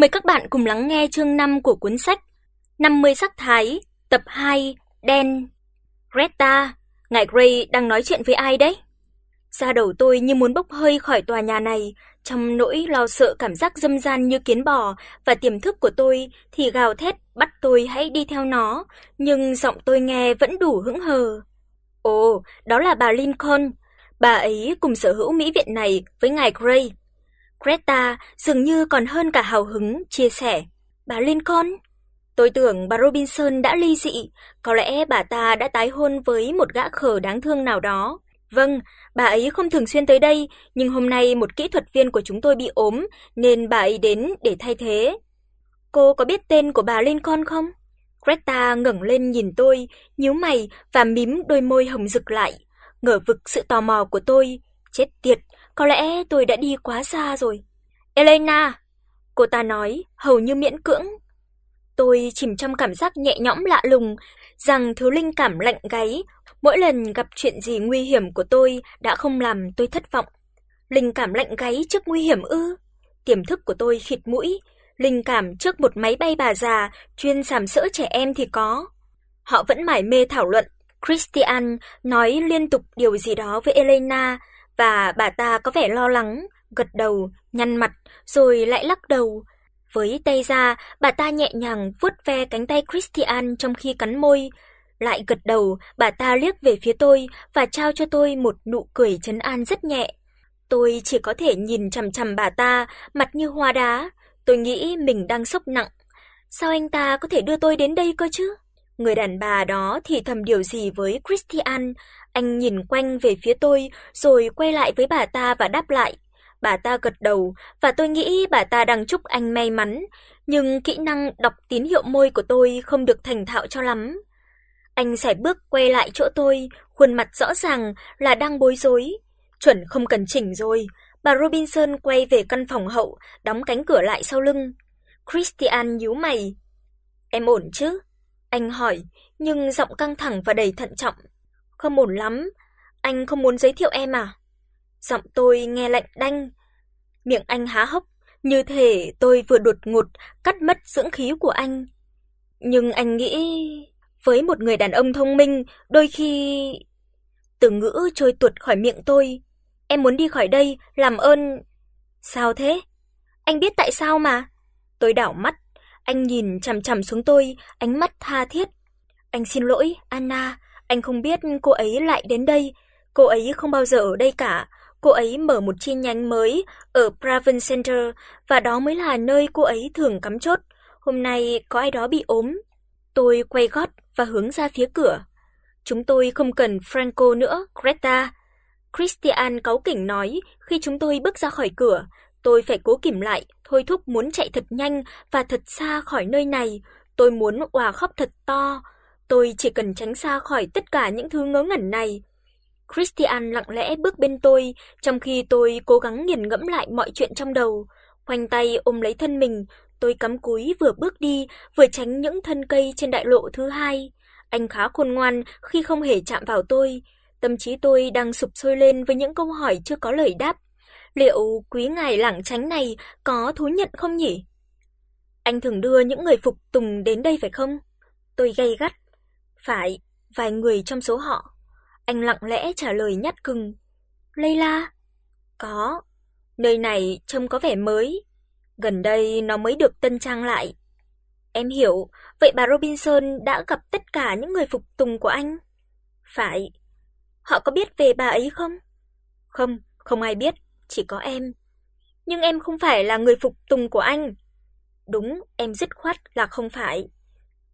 Mời các bạn cùng lắng nghe chương 5 của cuốn sách 50 sắc thái, tập 2, đen. Greta, ngài Gray đang nói chuyện với ai đấy? Da đầu tôi như muốn bốc hơi khỏi tòa nhà này, trong nỗi lo sợ cảm giác dâm gian như kiến bò và tiềm thức của tôi thì gào thét bắt tôi hãy đi theo nó, nhưng giọng tôi nghe vẫn đủ hững hờ. Ồ, đó là bà Lincoln. Bà ấy cùng sở hữu mỹ viện này với ngài Gray. Greta dường như còn hơn cả hào hứng chia sẻ. Bà Lincoln, tôi tưởng bà Robinson đã ly dị, có lẽ bà ta đã tái hôn với một gã khờ đáng thương nào đó. Vâng, bà ấy không thường xuyên tới đây, nhưng hôm nay một kỹ thuật viên của chúng tôi bị ốm nên bà ấy đến để thay thế. Cô có biết tên của bà Lincoln không? Greta ngẩng lên nhìn tôi, nhíu mày và mím đôi môi hồng rực lại, ngỡ vực sự tò mò của tôi. Chết tiệt, có lẽ tôi đã đi quá xa rồi. Elena, cô ta nói, hầu như miễn cưỡng. Tôi chìm trong cảm giác nhẹ nhõm lạ lùng, rằng thứ linh cảm lạnh gáy mỗi lần gặp chuyện gì nguy hiểm của tôi đã không làm tôi thất vọng. Linh cảm lạnh gáy trước nguy hiểm ư? Tiềm thức của tôi khịt mũi, linh cảm trước một máy bay bà già chuyên sàm sỡ trẻ em thì có. Họ vẫn mải mê thảo luận. Christian nói liên tục điều gì đó với Elena và bà ta có vẻ lo lắng, gật đầu, nhăn mặt rồi lại lắc đầu. Với tay ra, bà ta nhẹ nhàng vuốt ve cánh tay Christian trong khi cắn môi, lại gật đầu, bà ta liếc về phía tôi và trao cho tôi một nụ cười trấn an rất nhẹ. Tôi chỉ có thể nhìn chằm chằm bà ta, mặt như hoa đá, tôi nghĩ mình đang sốc nặng. Sao anh ta có thể đưa tôi đến đây cơ chứ? Người đàn bà đó thì thầm điều gì với Christian, anh nhìn quanh về phía tôi rồi quay lại với bà ta và đáp lại. Bà ta gật đầu và tôi nghĩ bà ta đang chúc anh may mắn, nhưng kỹ năng đọc tín hiệu môi của tôi không được thành thạo cho lắm. Anh sải bước quay lại chỗ tôi, khuôn mặt rõ ràng là đang bối rối. Chuẩn không cần chỉnh rồi. Bà Robinson quay về căn phòng hậu, đóng cánh cửa lại sau lưng. Christian nhíu mày. "Em ổn chứ?" Anh hỏi, nhưng giọng căng thẳng và đầy thận trọng. "Không ổn lắm, anh không muốn giới thiệu em à?" Giọng tôi nghe lạnh đanh. Miệng anh há hốc, như thể tôi vừa đột ngột cắt mất dưỡng khí của anh. Nhưng anh nghĩ với một người đàn ông thông minh, đôi khi từ ngữ trôi tuột khỏi miệng tôi. Em muốn đi khỏi đây, làm ơn. Sao thế? Anh biết tại sao mà. Tôi đảo mắt, anh nhìn chằm chằm xuống tôi, ánh mắt tha thiết. Anh xin lỗi, Anna, anh không biết cô ấy lại đến đây, cô ấy không bao giờ ở đây cả. Cô ấy mở một chi nhánh mới ở praven Center và đó mới là nơi cô ấy thường cắm chốt. Hôm nay có ai đó bị ốm. Tôi quay gót và hướng ra phía cửa. Chúng tôi không cần Franco nữa, Greta. Christian cáu kỉnh nói khi chúng tôi bước ra khỏi cửa, tôi phải cố kìm lại, thôi thúc muốn chạy thật nhanh và thật xa khỏi nơi này, tôi muốn òa khóc thật to. Tôi chỉ cần tránh xa khỏi tất cả những thứ ngớ ngẩn này. Christian lặng lẽ bước bên tôi, trong khi tôi cố gắng nghiền ngẫm lại mọi chuyện trong đầu, khoanh tay ôm lấy thân mình, tôi cắm cúi vừa bước đi, vừa tránh những thân cây trên đại lộ thứ hai. Anh khá khôn ngoan khi không hề chạm vào tôi, tâm trí tôi đang sụp sôi lên với những câu hỏi chưa có lời đáp. Liệu quý ngài lảng tránh này có thú nhận không nhỉ? Anh thường đưa những người phục tùng đến đây phải không? Tôi gay gắt. Phải, vài người trong số họ. Anh lặng lẽ trả lời nhát cừng. Layla? Có. Nơi này trông có vẻ mới. Gần đây nó mới được tân trang lại. Em hiểu, vậy bà Robinson đã gặp tất cả những người phục tùng của anh? Phải. Họ có biết về bà ấy không? Không, không ai biết, chỉ có em. Nhưng em không phải là người phục tùng của anh. Đúng, em dứt khoát là không phải.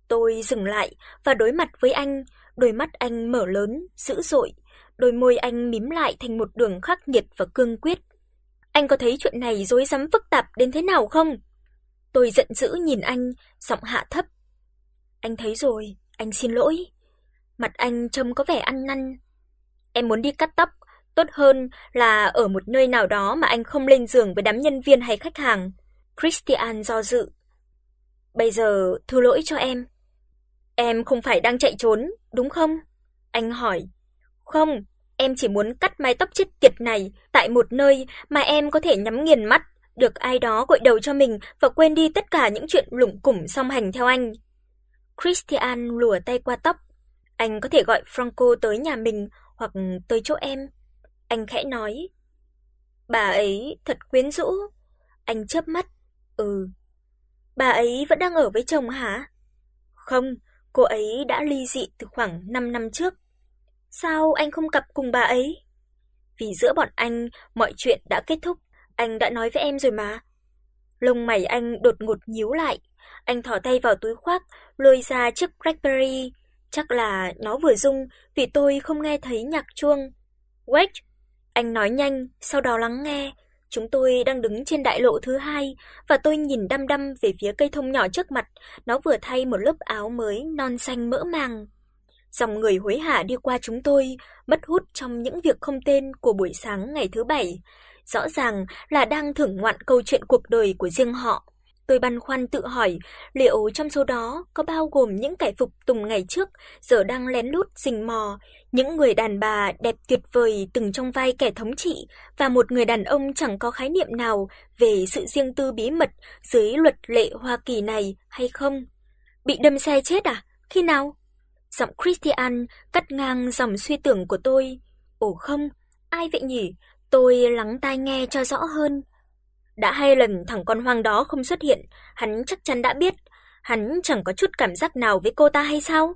Tôi dừng lại và đối mặt với anh, đôi mắt anh mở lớn, dữ dội, đôi môi anh mím lại thành một đường khắc nghiệt và cương quyết. Anh có thấy chuyện này rối rắm phức tạp đến thế nào không? Tôi giận dữ nhìn anh, giọng hạ thấp. Anh thấy rồi, anh xin lỗi. Mặt anh trông có vẻ ăn năn. Em muốn đi cắt tóc, tốt hơn là ở một nơi nào đó mà anh không lên giường với đám nhân viên hay khách hàng. Christian do dự. Bây giờ thứ lỗi cho em. Em không phải đang chạy trốn, đúng không? Anh hỏi. Không, em chỉ muốn cắt mái tóc chết tiệt này tại một nơi mà em có thể nhắm nghiền mắt, được ai đó gội đầu cho mình và quên đi tất cả những chuyện lủng củng song hành theo anh. Christian lùa tay qua tóc. Anh có thể gọi Franco tới nhà mình hoặc tới chỗ em. Anh khẽ nói. Bà ấy thật quyến rũ. Anh chớp mắt. Ừ. Bà ấy vẫn đang ở với chồng hả? Không, cô ấy đã ly dị từ khoảng 5 năm trước. Sao anh không cặp cùng bà ấy? Vì giữa bọn anh mọi chuyện đã kết thúc, anh đã nói với em rồi mà. Lông mày anh đột ngột nhíu lại, anh thò tay vào túi khoác, lôi ra chiếc BlackBerry, chắc là nó vừa rung vì tôi không nghe thấy nhạc chuông. "Wait." Anh nói nhanh, sau đó lắng nghe. Chúng tôi đang đứng trên đại lộ thứ hai và tôi nhìn đăm đăm về phía cây thông nhỏ trước mặt, nó vừa thay một lớp áo mới non xanh mỡ màng. Dòng người hối hả đi qua chúng tôi, mất hút trong những việc không tên của buổi sáng ngày thứ bảy, rõ ràng là đang thưởng ngoạn câu chuyện cuộc đời của riêng họ. Tôi băn khoăn tự hỏi, liệu trong số đó có bao gồm những kẻ phục tùng ngày trước giờ đang lén lút rình mò, những người đàn bà đẹp tuyệt vời từng trong vai kẻ thống trị và một người đàn ông chẳng có khái niệm nào về sự riêng tư bí mật dưới luật lệ Hoa Kỳ này hay không? Bị đâm xe chết à? Khi nào? Giọng Christian cắt ngang dòng suy tưởng của tôi. Ồ không, ai vậy nhỉ? Tôi lắng tai nghe cho rõ hơn. Đã hai lần thằng con hoang đó không xuất hiện, hắn chắc chắn đã biết, hắn chẳng có chút cảm giác nào với cô ta hay sao?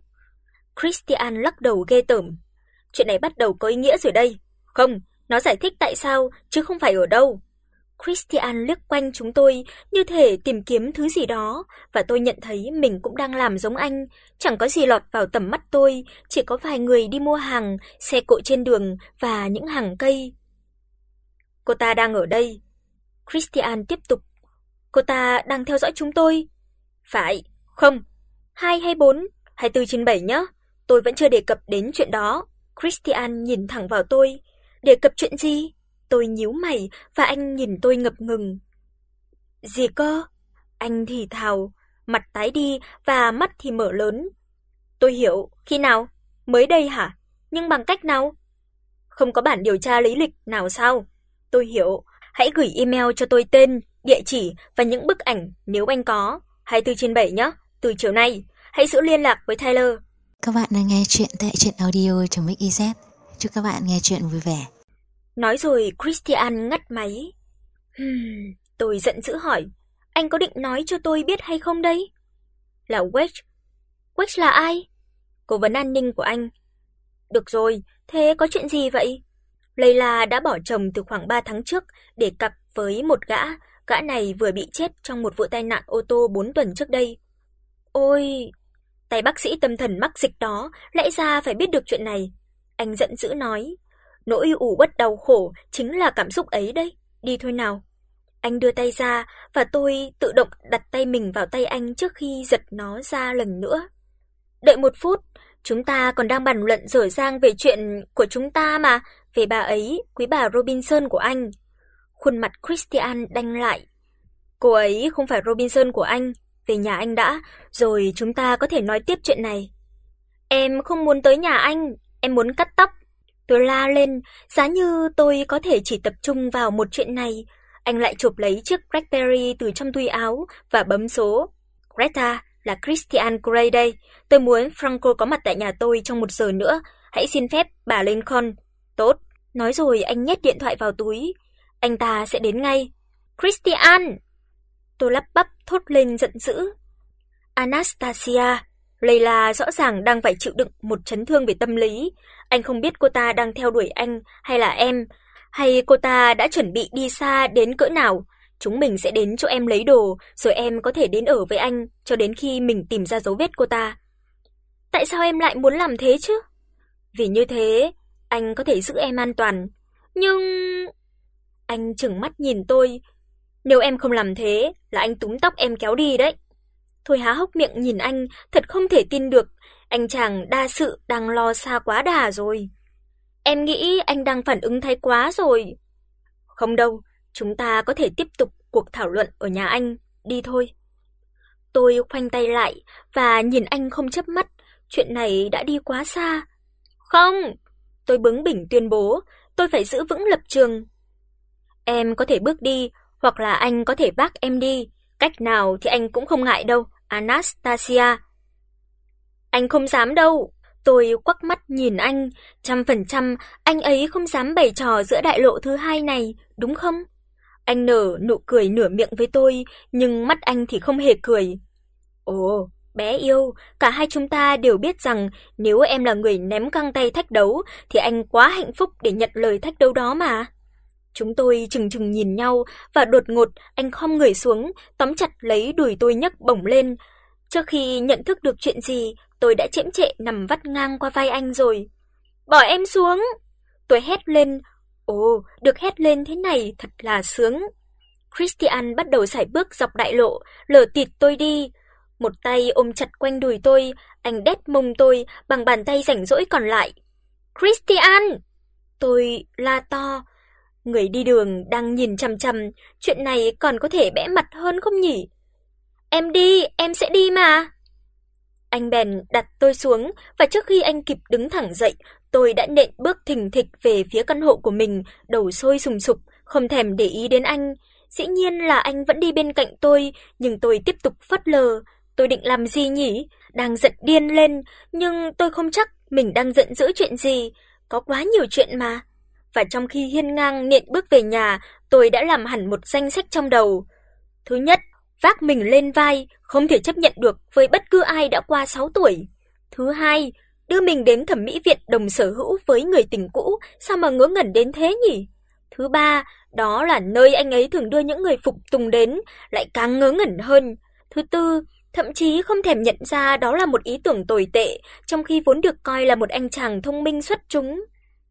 Christian lắc đầu ghê tởm. Chuyện này bắt đầu có ý nghĩa rồi đây. Không, nó giải thích tại sao chứ không phải ở đâu. Christian liếc quanh chúng tôi như thể tìm kiếm thứ gì đó và tôi nhận thấy mình cũng đang làm giống anh, chẳng có gì lọt vào tầm mắt tôi, chỉ có vài người đi mua hàng, xe cộ trên đường và những hàng cây. Cô ta đang ở đây. Christian tiếp tục. Cô ta đang theo dõi chúng tôi. Phải, không. 2 hay 4, 24 trên 7 nhé. Tôi vẫn chưa đề cập đến chuyện đó. Christian nhìn thẳng vào tôi. Đề cập chuyện gì? Tôi nhíu mày và anh nhìn tôi ngập ngừng. Gì cơ? Anh thì thào, mặt tái đi và mắt thì mở lớn. Tôi hiểu, khi nào? Mới đây hả? Nhưng bằng cách nào? Không có bản điều tra lý lịch nào sao? Tôi hiểu, hãy gửi email cho tôi tên, địa chỉ và những bức ảnh nếu anh có. 24 trên 7 nhé, từ chiều nay. Hãy giữ liên lạc với Tyler. Các bạn đang nghe chuyện tại truyện audio.mix.iz. Chúc các bạn nghe chuyện vui vẻ. Nói rồi Christian ngắt máy. Hmm, tôi giận dữ hỏi, anh có định nói cho tôi biết hay không đây? Là Wedge. Wedge là ai? Cố vấn an ninh của anh. Được rồi, thế có chuyện gì vậy? Layla đã bỏ chồng từ khoảng 3 tháng trước để cặp với một gã, gã này vừa bị chết trong một vụ tai nạn ô tô 4 tuần trước đây. Ôi, tay bác sĩ tâm thần mắc dịch đó lẽ ra phải biết được chuyện này. Anh giận dữ nói, Nỗi ủ uất đau khổ chính là cảm xúc ấy đấy, đi thôi nào. Anh đưa tay ra và tôi tự động đặt tay mình vào tay anh trước khi giật nó ra lần nữa. Đợi một phút, chúng ta còn đang bàn luận dở dang về chuyện của chúng ta mà, về bà ấy, quý bà Robinson của anh. Khuôn mặt Christian đanh lại. Cô ấy không phải Robinson của anh, về nhà anh đã, rồi chúng ta có thể nói tiếp chuyện này. Em không muốn tới nhà anh, em muốn cắt tóc. Tôi la lên, giá như tôi có thể chỉ tập trung vào một chuyện này. Anh lại chụp lấy chiếc BlackBerry từ trong túi áo và bấm số. Greta, là Christian Grey đây. Tôi muốn Franco có mặt tại nhà tôi trong một giờ nữa. Hãy xin phép bà Lincoln. Tốt. Nói rồi anh nhét điện thoại vào túi. Anh ta sẽ đến ngay. Christian! Tôi lắp bắp thốt lên giận dữ. Anastasia, Layla rõ ràng đang phải chịu đựng một chấn thương về tâm lý. Anh không biết cô ta đang theo đuổi anh hay là em, hay cô ta đã chuẩn bị đi xa đến cỡ nào. Chúng mình sẽ đến chỗ em lấy đồ, rồi em có thể đến ở với anh cho đến khi mình tìm ra dấu vết cô ta. Tại sao em lại muốn làm thế chứ? Vì như thế, anh có thể giữ em an toàn. Nhưng anh trừng mắt nhìn tôi, nếu em không làm thế là anh túm tóc em kéo đi đấy. Thôi há hốc miệng nhìn anh, thật không thể tin được, anh chàng đa sự đang lo xa quá đà rồi. Em nghĩ anh đang phản ứng thái quá rồi. Không đâu, chúng ta có thể tiếp tục cuộc thảo luận ở nhà anh, đi thôi. Tôi khoanh tay lại và nhìn anh không chớp mắt, chuyện này đã đi quá xa. Không, tôi bướng bỉnh tuyên bố, tôi phải giữ vững lập trường. Em có thể bước đi hoặc là anh có thể vác em đi, cách nào thì anh cũng không ngại đâu, Anastasia. Anh không dám đâu. Tôi quắc mắt nhìn anh, trăm phần trăm anh ấy không dám bày trò giữa đại lộ thứ hai này, đúng không? Anh nở nụ cười nửa miệng với tôi, nhưng mắt anh thì không hề cười. Ồ, bé yêu, cả hai chúng ta đều biết rằng nếu em là người ném căng tay thách đấu thì anh quá hạnh phúc để nhận lời thách đấu đó mà. Chúng tôi chừng chừng nhìn nhau và đột ngột anh khom người xuống, tóm chặt lấy đùi tôi nhấc bổng lên. Trước khi nhận thức được chuyện gì, tôi đã chễm chệ nằm vắt ngang qua vai anh rồi. "Bỏ em xuống!" Tôi hét lên. Ồ, được hét lên thế này thật là sướng. Christian bắt đầu sải bước dọc đại lộ, lờ tịt tôi đi. Một tay ôm chặt quanh đùi tôi, anh đét mông tôi bằng bàn tay rảnh rỗi còn lại. "Christian!" Tôi la to. Người đi đường đang nhìn chằm chằm, chuyện này còn có thể bẽ mặt hơn không nhỉ? "Em đi, em sẽ đi mà." Anh bèn đặt tôi xuống và trước khi anh kịp đứng thẳng dậy, tôi đã nện bước thình thịch về phía căn hộ của mình, đầu sôi sùng sục, không thèm để ý đến anh. Dĩ nhiên là anh vẫn đi bên cạnh tôi, nhưng tôi tiếp tục phất lờ. Tôi định làm gì nhỉ? Đang giận điên lên, nhưng tôi không chắc mình đang giận dữ chuyện gì, có quá nhiều chuyện mà. Và trong khi hiên ngang nện bước về nhà, tôi đã làm hẳn một danh sách trong đầu. Thứ nhất, vác mình lên vai, không thể chấp nhận được với bất cứ ai đã qua 6 tuổi. Thứ hai, đưa mình đến thẩm mỹ viện đồng sở hữu với người tình cũ, sao mà ngớ ngẩn đến thế nhỉ? Thứ ba, đó là nơi anh ấy thường đưa những người phục tùng đến, lại càng ngớ ngẩn hơn. Thứ tư, thậm chí không thèm nhận ra đó là một ý tưởng tồi tệ, trong khi vốn được coi là một anh chàng thông minh xuất chúng.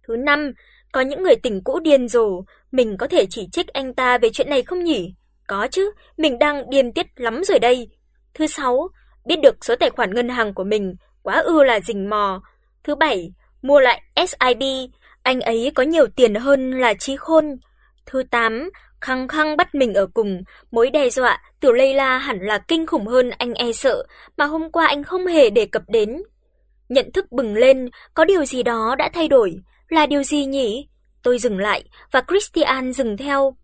Thứ năm, có những người tình cũ điên rồ, mình có thể chỉ trích anh ta về chuyện này không nhỉ? Có chứ, mình đang điên tiết lắm rồi đây. Thứ sáu, biết được số tài khoản ngân hàng của mình, quá ư là rình mò. Thứ bảy, mua lại SIB, anh ấy có nhiều tiền hơn là trí khôn. Thứ tám, khăng khăng bắt mình ở cùng, mối đe dọa từ Layla hẳn là kinh khủng hơn anh e sợ, mà hôm qua anh không hề đề cập đến. Nhận thức bừng lên, có điều gì đó đã thay đổi, là điều gì nhỉ? Tôi dừng lại và Christian dừng theo.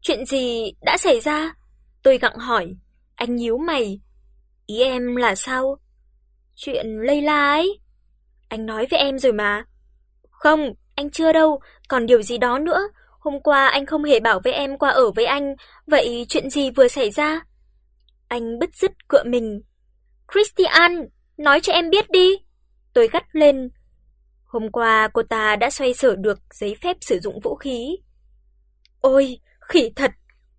Chuyện gì đã xảy ra? Tôi gặng hỏi. Anh nhíu mày. Ý em là sao? Chuyện Layla ấy. Anh nói với em rồi mà. Không, anh chưa đâu, còn điều gì đó nữa. Hôm qua anh không hề bảo với em qua ở với anh, vậy chuyện gì vừa xảy ra? Anh bứt rứt cựa mình. Christian, nói cho em biết đi. Tôi gắt lên. Hôm qua cô ta đã xoay sở được giấy phép sử dụng vũ khí. Ôi, khỉ thật.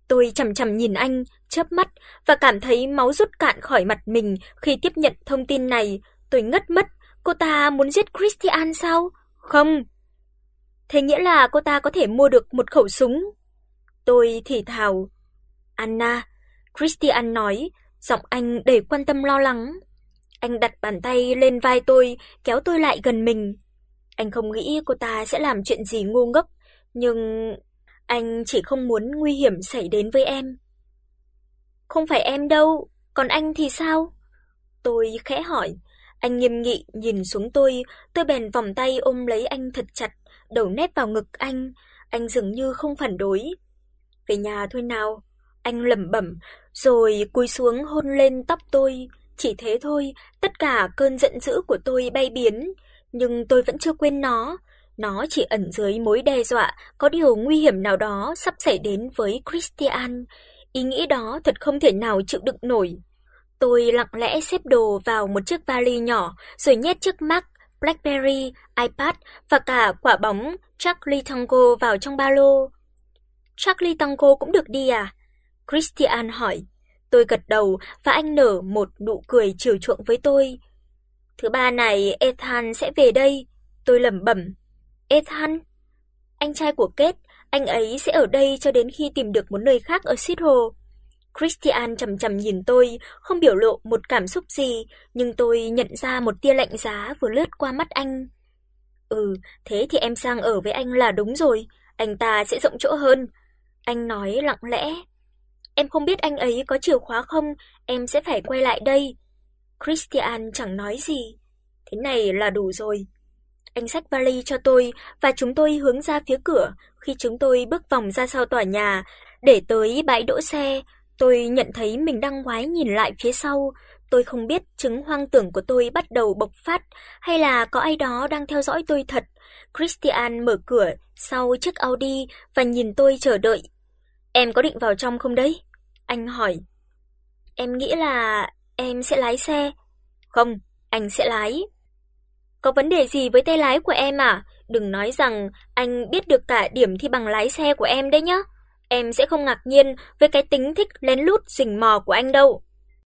Tôi chằm chằm nhìn anh, chớp mắt và cảm thấy máu rút cạn khỏi mặt mình khi tiếp nhận thông tin này, tôi ngất mất, cô ta muốn giết Christian sao? Không. Thế nghĩa là cô ta có thể mua được một khẩu súng. Tôi thì thào. Anna, Christian nói, giọng anh đầy quan tâm lo lắng. Anh đặt bàn tay lên vai tôi, kéo tôi lại gần mình. Anh không nghĩ cô ta sẽ làm chuyện gì ngu ngốc, nhưng anh chỉ không muốn nguy hiểm xảy đến với em. Không phải em đâu, còn anh thì sao? Tôi khẽ hỏi. Anh nghiêm nghị nhìn xuống tôi, tôi bèn vòng tay ôm lấy anh thật chặt, đầu nép vào ngực anh, anh dường như không phản đối. Về nhà thôi nào, anh lẩm bẩm, rồi cúi xuống hôn lên tóc tôi, chỉ thế thôi, tất cả cơn giận dữ của tôi bay biến, nhưng tôi vẫn chưa quên nó, nó chỉ ẩn dưới mối đe dọa có điều nguy hiểm nào đó sắp xảy đến với Christian. Ý nghĩ đó thật không thể nào chịu đựng nổi. Tôi lặng lẽ xếp đồ vào một chiếc vali nhỏ rồi nhét chiếc mắc. BlackBerry, iPad và cả quả bóng Charlie Tango vào trong ba lô. Charlie Tango cũng được đi à? Christian hỏi. Tôi gật đầu và anh nở một nụ cười chiều chuộng với tôi. Thứ ba này Ethan sẽ về đây, tôi lẩm bẩm. Ethan? Anh trai của Kate, anh ấy sẽ ở đây cho đến khi tìm được một nơi khác ở Seattle. Christian chầm chầm nhìn tôi, không biểu lộ một cảm xúc gì, nhưng tôi nhận ra một tia lạnh giá vừa lướt qua mắt anh. Ừ, thế thì em sang ở với anh là đúng rồi, anh ta sẽ rộng chỗ hơn. Anh nói lặng lẽ. Em không biết anh ấy có chìa khóa không, em sẽ phải quay lại đây. Christian chẳng nói gì. Thế này là đủ rồi. Anh xách vali cho tôi và chúng tôi hướng ra phía cửa. Khi chúng tôi bước vòng ra sau tòa nhà, Để tới bãi đỗ xe, tôi nhận thấy mình đang ngoái nhìn lại phía sau, tôi không biết chứng hoang tưởng của tôi bắt đầu bộc phát hay là có ai đó đang theo dõi tôi thật. Christian mở cửa sau chiếc Audi và nhìn tôi chờ đợi. "Em có định vào trong không đấy?" Anh hỏi. "Em nghĩ là em sẽ lái xe." "Không, anh sẽ lái." "Có vấn đề gì với tay lái của em à? Đừng nói rằng anh biết được cả điểm thi bằng lái xe của em đấy nhá. Em sẽ không ngạc nhiên với cái tính thích lén lút rình mò của anh đâu."